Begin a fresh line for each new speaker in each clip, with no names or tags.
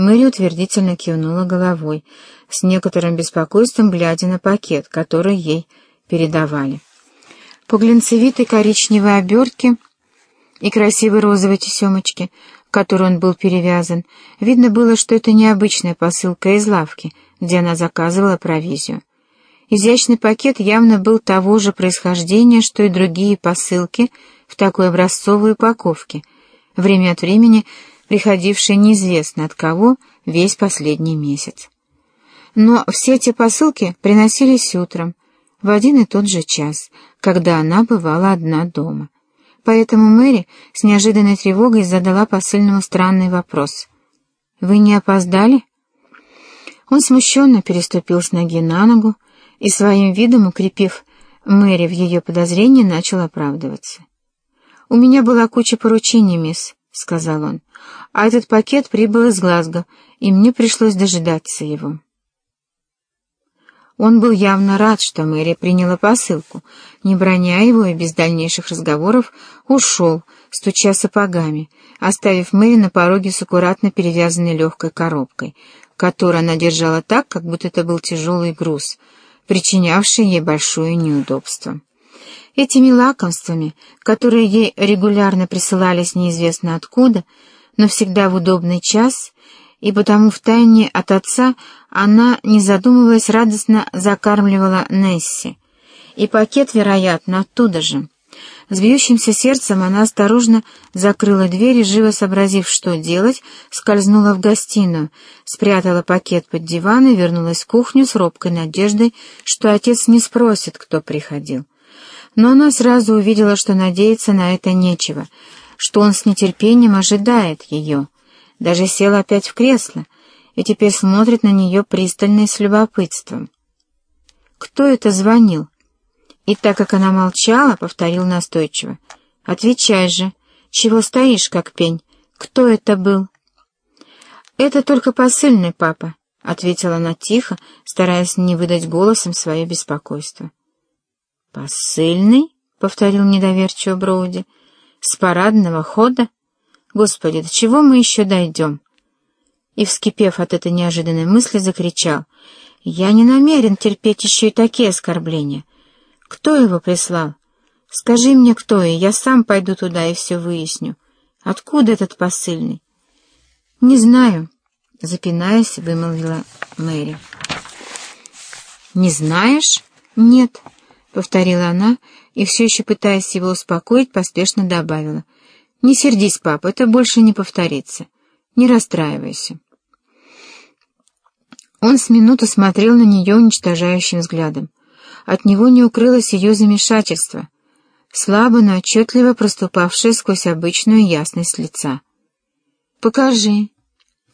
Мэри утвердительно кивнула головой, с некоторым беспокойством глядя на пакет, который ей передавали. По глинцевитой коричневой обертке и красивой розовой тесемочке, к которой он был перевязан, видно было, что это необычная посылка из лавки, где она заказывала провизию. Изящный пакет явно был того же происхождения, что и другие посылки в такой образцовой упаковке, время от времени приходившие неизвестно от кого весь последний месяц. Но все эти посылки приносились утром, в один и тот же час, когда она бывала одна дома. Поэтому Мэри с неожиданной тревогой задала посыльному странный вопрос. «Вы не опоздали?» Он смущенно переступил с ноги на ногу и своим видом, укрепив Мэри в ее подозрении, начал оправдываться. «У меня была куча поручений, мисс», — сказал он, — «а этот пакет прибыл из Глазго, и мне пришлось дожидаться его». Он был явно рад, что Мэри приняла посылку, не броня его и без дальнейших разговоров ушел, стуча сапогами, оставив Мэри на пороге с аккуратно перевязанной легкой коробкой, которую она держала так, как будто это был тяжелый груз, причинявший ей большое неудобство. Этими лакомствами, которые ей регулярно присылались неизвестно откуда, но всегда в удобный час, и потому втайне от отца она, не задумываясь, радостно закармливала Несси. И пакет, вероятно, оттуда же. С бьющимся сердцем она осторожно закрыла дверь и, живо сообразив, что делать, скользнула в гостиную, спрятала пакет под диван и вернулась в кухню с робкой надеждой, что отец не спросит, кто приходил. Но она сразу увидела, что надеяться на это нечего, что он с нетерпением ожидает ее — даже сел опять в кресло и теперь смотрит на нее пристально и с любопытством. «Кто это звонил?» И так как она молчала, повторил настойчиво. «Отвечай же, чего стоишь, как пень? Кто это был?» «Это только посыльный, папа», — ответила она тихо, стараясь не выдать голосом свое беспокойство. «Посыльный?» — повторил недоверчиво Броуди. «С парадного хода?» Господи, до чего мы еще дойдем? И, вскипев от этой неожиданной мысли, закричал. Я не намерен терпеть еще и такие оскорбления. Кто его прислал? Скажи мне, кто, и я сам пойду туда и все выясню. Откуда этот посыльный? Не знаю, запинаясь, вымолвила Мэри. Не знаешь? Нет, повторила она, и все еще пытаясь его успокоить, поспешно добавила — «Не сердись, папа, это больше не повторится. Не расстраивайся». Он с минуту смотрел на нее уничтожающим взглядом. От него не укрылось ее замешательство, слабо, но отчетливо проступавшее сквозь обычную ясность лица. «Покажи,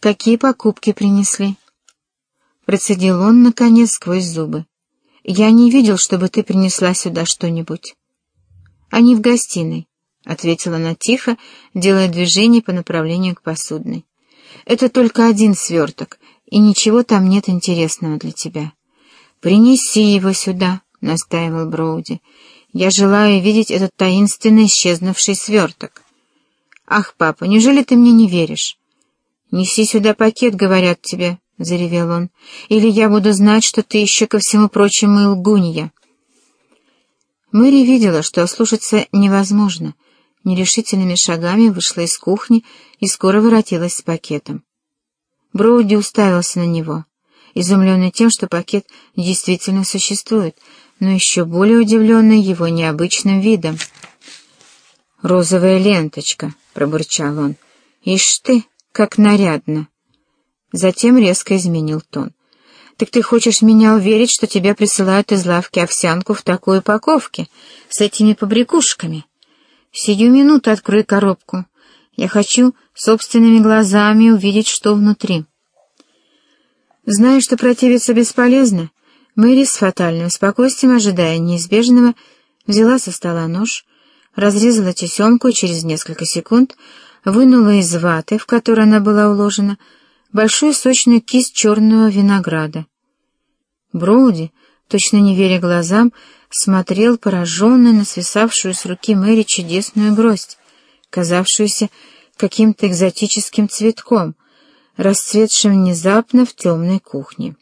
какие покупки принесли?» Процедил он, наконец, сквозь зубы. «Я не видел, чтобы ты принесла сюда что-нибудь. Они в гостиной. — ответила она тихо, делая движение по направлению к посудной. «Это только один сверток, и ничего там нет интересного для тебя». «Принеси его сюда», — настаивал Броуди. «Я желаю видеть этот таинственный исчезнувший сверток». «Ах, папа, неужели ты мне не веришь?» «Неси сюда пакет, говорят тебе», — заревел он, — «или я буду знать, что ты еще ко всему прочему и лгунья». Мэри видела, что ослушаться невозможно — нерешительными шагами вышла из кухни и скоро воротилась с пакетом. Броуди уставился на него, изумленный тем, что пакет действительно существует, но еще более удивленный его необычным видом. «Розовая ленточка», — пробурчал он. «Ишь ты, как нарядно!» Затем резко изменил тон. «Так ты хочешь меня уверить, что тебе присылают из лавки овсянку в такой упаковке, с этими побрякушками?» Сию минуту открой коробку. Я хочу собственными глазами увидеть, что внутри. Зная, что противиться бесполезно, Мэри с фатальным спокойствием, ожидая неизбежного, взяла со стола нож, разрезала тесемку и через несколько секунд вынула из ваты, в которой она была уложена, большую сочную кисть черного винограда. Броуди, точно не веря глазам, смотрел пораженный на свисавшую с руки Мэри чудесную гроздь, казавшуюся каким-то экзотическим цветком, расцветшим внезапно в темной кухне.